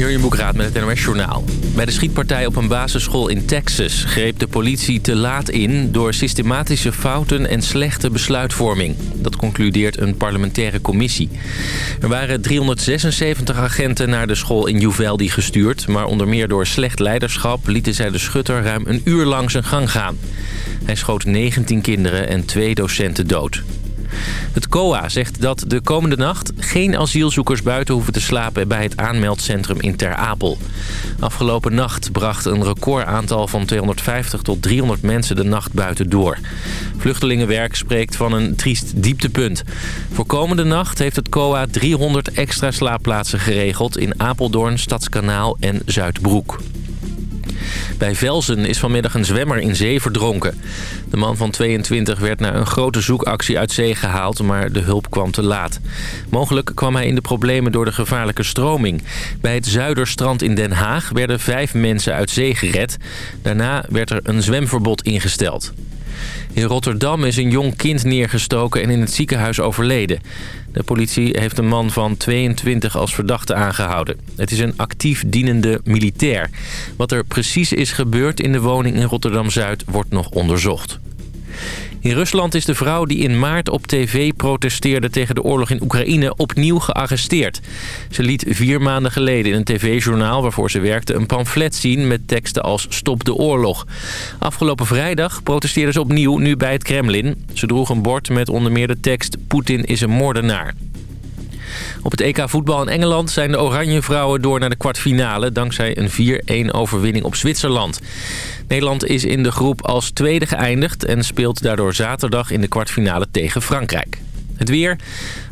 Jurjen Boekraat met het NOS Journaal. Bij de schietpartij op een basisschool in Texas greep de politie te laat in... door systematische fouten en slechte besluitvorming. Dat concludeert een parlementaire commissie. Er waren 376 agenten naar de school in Uvalde gestuurd... maar onder meer door slecht leiderschap lieten zij de schutter ruim een uur lang zijn gang gaan. Hij schoot 19 kinderen en twee docenten dood. Het COA zegt dat de komende nacht geen asielzoekers buiten hoeven te slapen bij het aanmeldcentrum in Ter Apel. Afgelopen nacht bracht een recordaantal van 250 tot 300 mensen de nacht buiten door. Vluchtelingenwerk spreekt van een triest dieptepunt. Voor komende nacht heeft het COA 300 extra slaapplaatsen geregeld in Apeldoorn, Stadskanaal en Zuidbroek. Bij Velzen is vanmiddag een zwemmer in zee verdronken. De man van 22 werd na een grote zoekactie uit zee gehaald, maar de hulp kwam te laat. Mogelijk kwam hij in de problemen door de gevaarlijke stroming. Bij het Zuiderstrand in Den Haag werden vijf mensen uit zee gered. Daarna werd er een zwemverbod ingesteld. In Rotterdam is een jong kind neergestoken en in het ziekenhuis overleden. De politie heeft een man van 22 als verdachte aangehouden. Het is een actief dienende militair. Wat er precies is gebeurd in de woning in Rotterdam-Zuid wordt nog onderzocht. In Rusland is de vrouw die in maart op tv protesteerde tegen de oorlog in Oekraïne opnieuw gearresteerd. Ze liet vier maanden geleden in een tv-journaal waarvoor ze werkte een pamflet zien met teksten als Stop de oorlog. Afgelopen vrijdag protesteerde ze opnieuw, nu bij het Kremlin. Ze droeg een bord met onder meer de tekst Poetin is een moordenaar. Op het EK voetbal in Engeland zijn de Oranje Vrouwen door naar de kwartfinale... dankzij een 4-1 overwinning op Zwitserland. Nederland is in de groep als tweede geëindigd... en speelt daardoor zaterdag in de kwartfinale tegen Frankrijk. Het weer.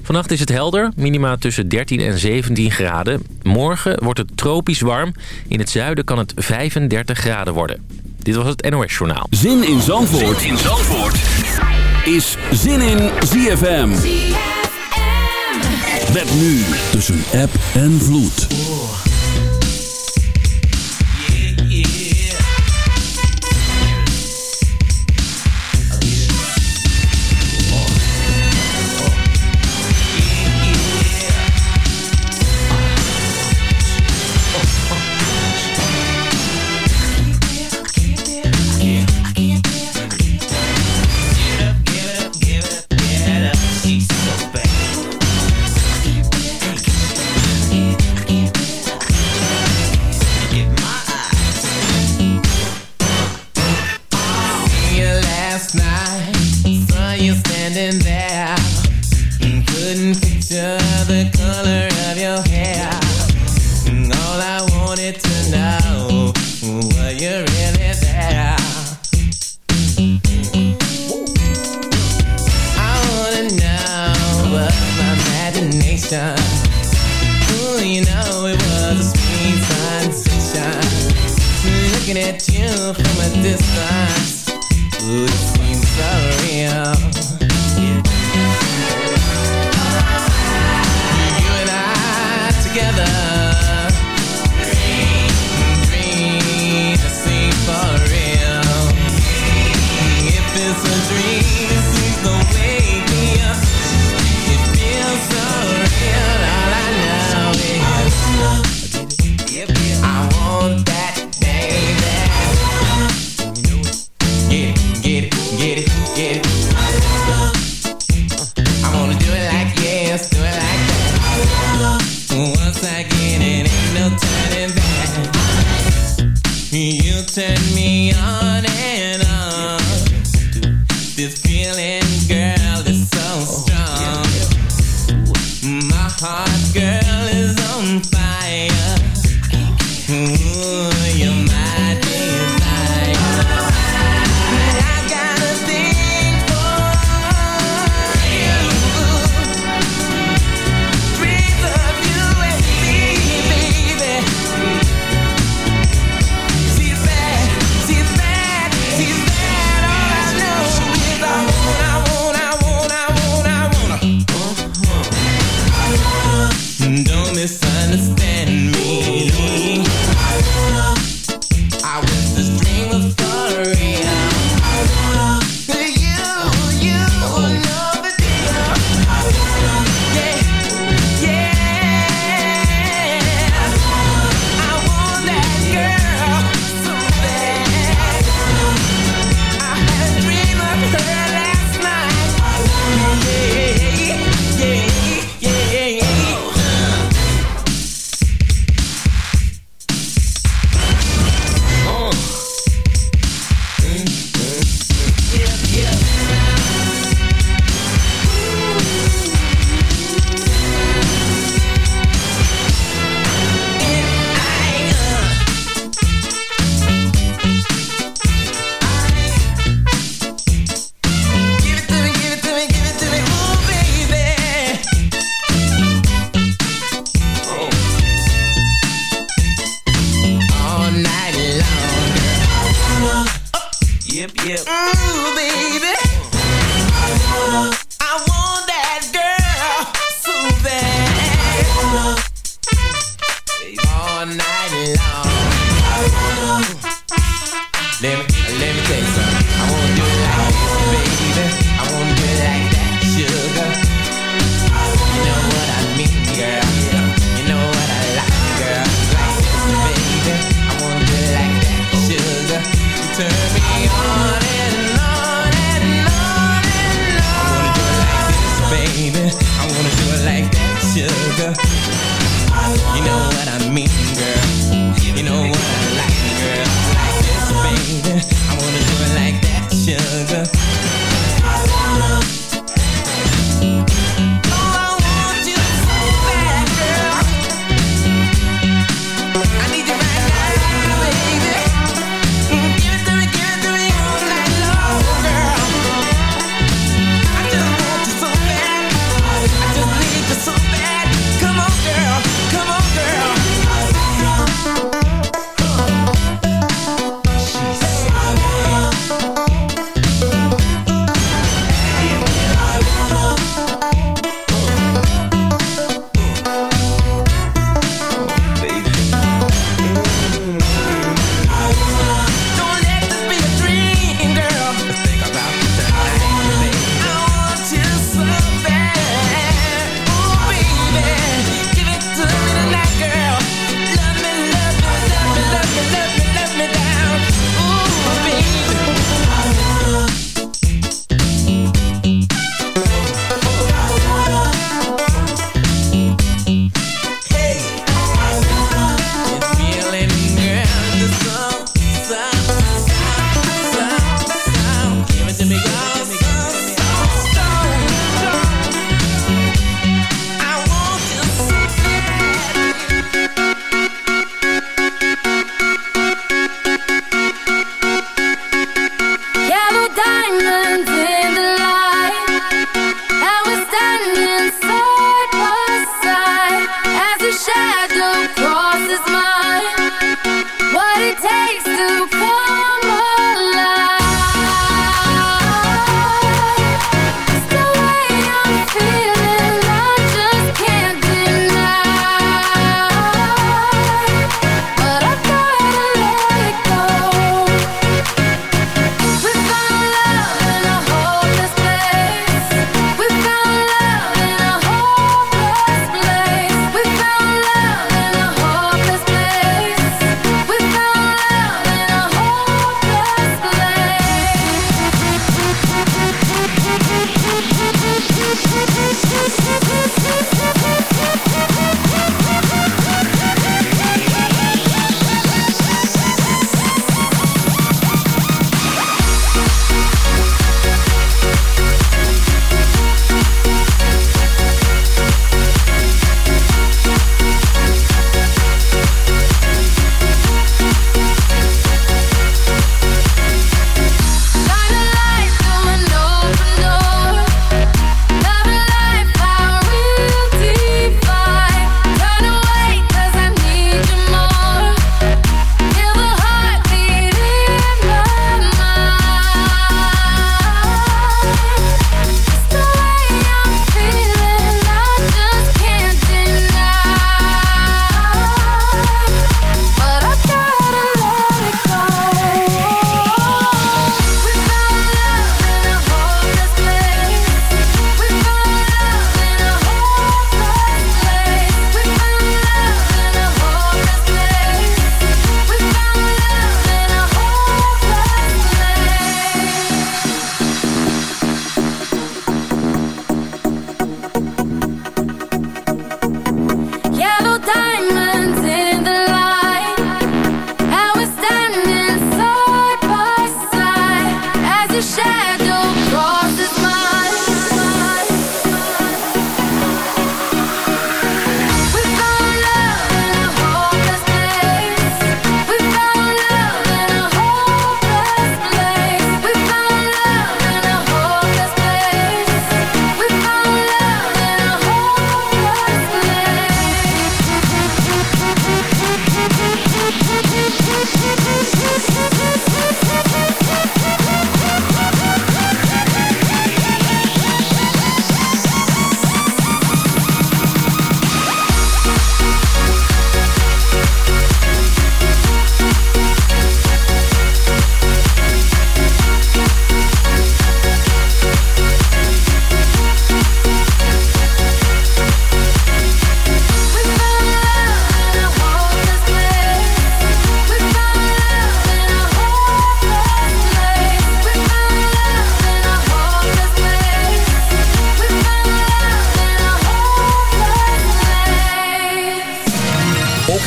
Vannacht is het helder, minima tussen 13 en 17 graden. Morgen wordt het tropisch warm. In het zuiden kan het 35 graden worden. Dit was het NOS Journaal. Zin in Zandvoort, zin in Zandvoort. is Zin in ZFM. Met nu tussen app en vloed.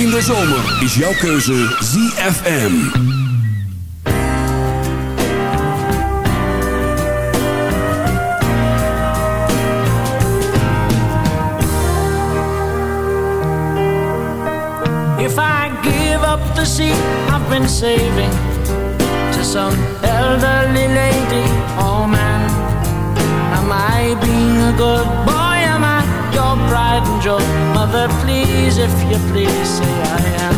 In de zomer is jouw keuze ZFM. If I give up the seat I've been saving to some elderly lady or man, am I being a good Mother, please, if you please, say I am.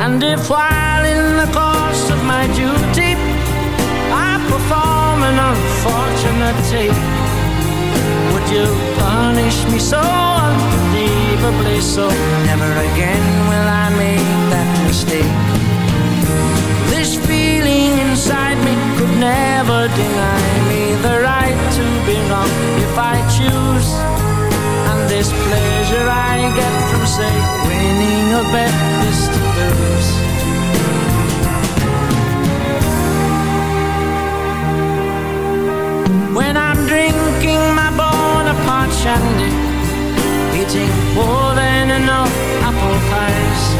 And if while in the course of my duty I perform an unfortunate would you punish me so unbelievably so? Never again will I make that mistake. This feeling inside me could never deny me the right wrong if I choose. And this pleasure I get from, say, winning a bet is to lose. When I'm drinking my Bonaparte shandy, eating more than enough apple pies,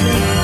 hopelessly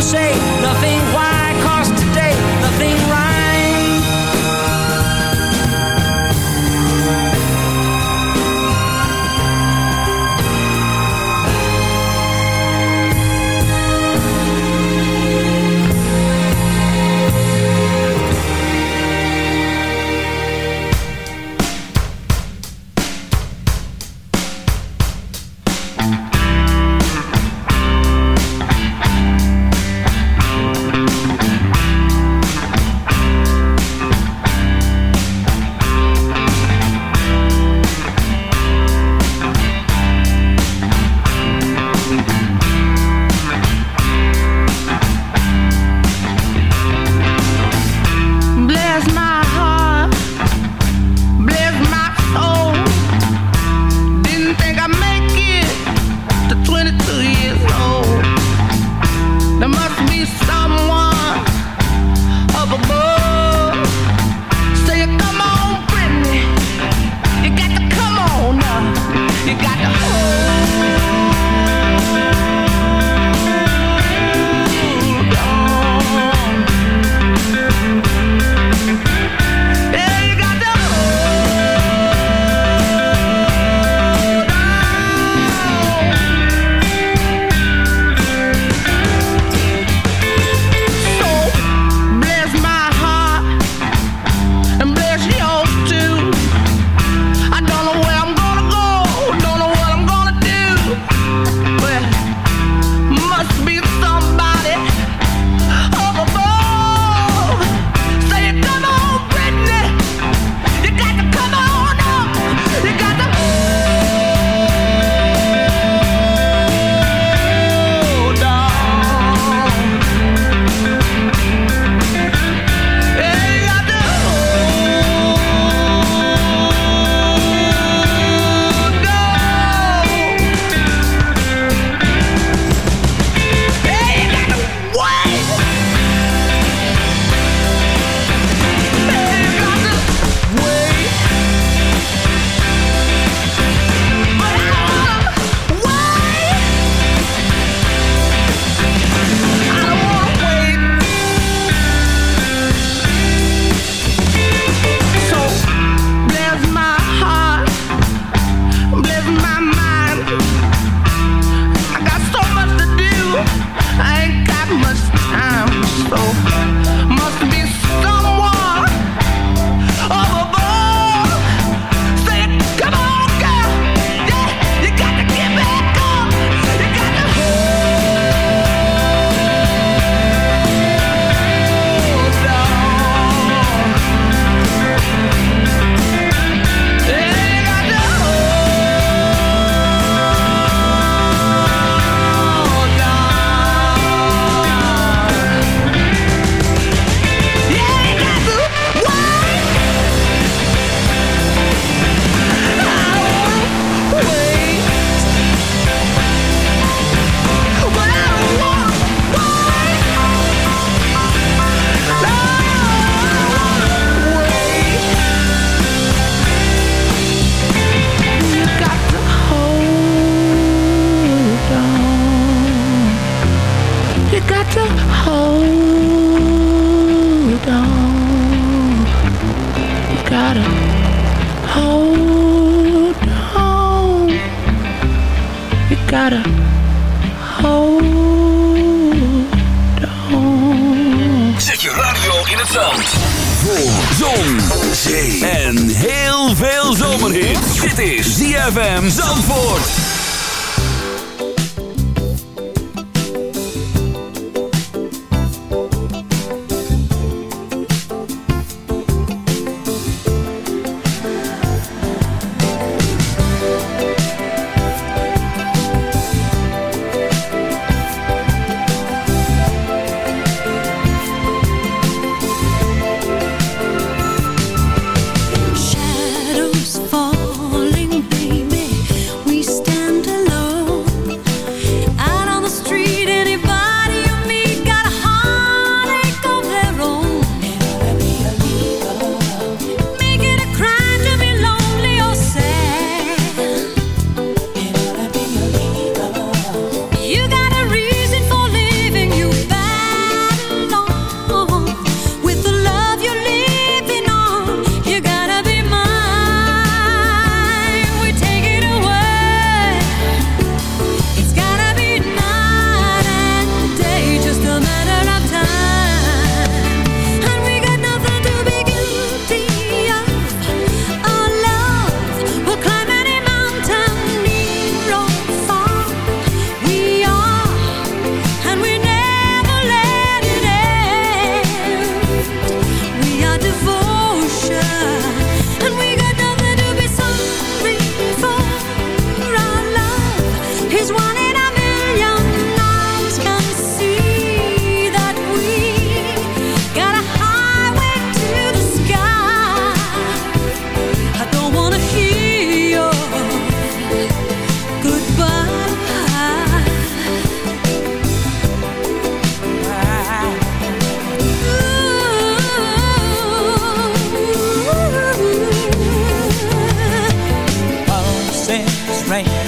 say, nothing why, cause today, nothing rhyme.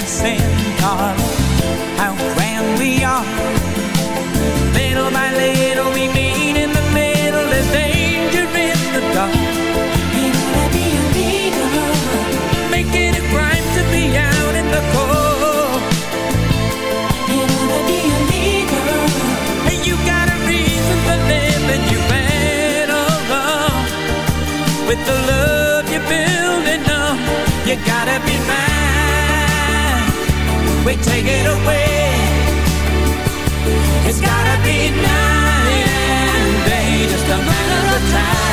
dancing, darling, how grand we are. Little by little we meet in the middle, there's danger in the dark. Gonna be illegal, it a crime to be out in the cold. Gonna be illegal, you got a reason you love with the love you're building up. You got we take it away. It's gotta be now, yeah, just a matter of time.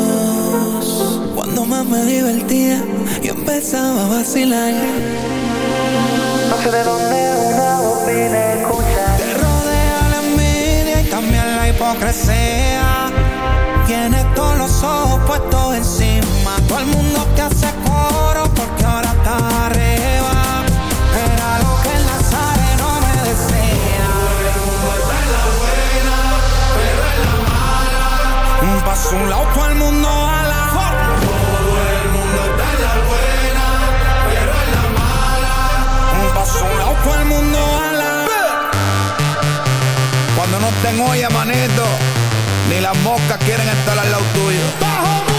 más me divertía, yo empezaba a vacilar. No sé de dónde una voz viene escucha. Te rodea la envidia y también la hipocresía. Tienes todos los ojos puestos encima. Todo el mundo te hace coro porque ahora está arriba. Era lo que el Nazareno me decía. Un paso a un lado, todo el mundo El mundo a Cuando no estén hoy manito, ni las moscas quieren estar al lado tuyo.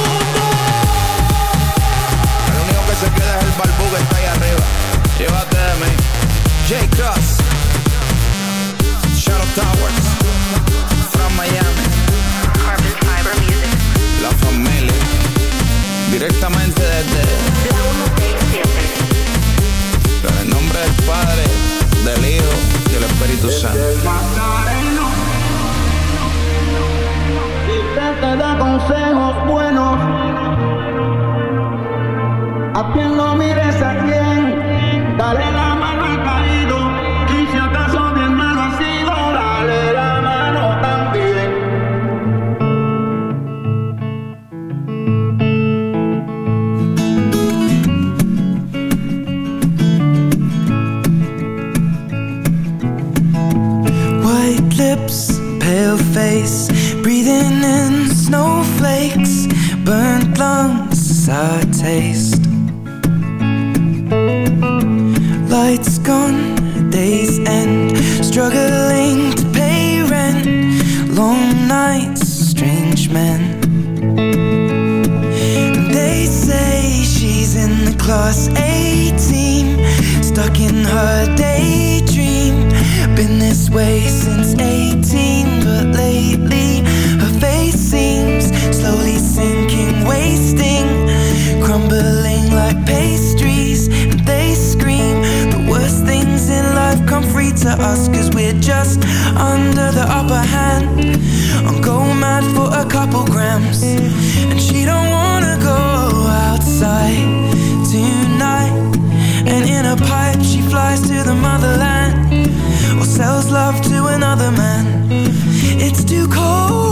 It's too cold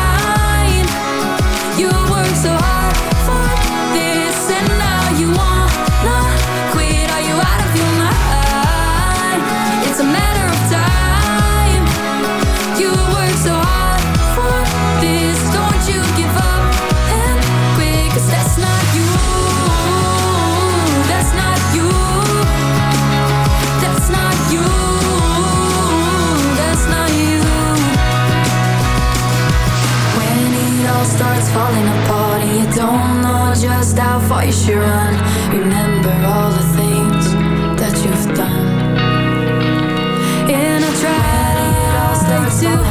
falling apart and you don't know just how far you should run. Remember all the things that you've done. In a tragedy, it all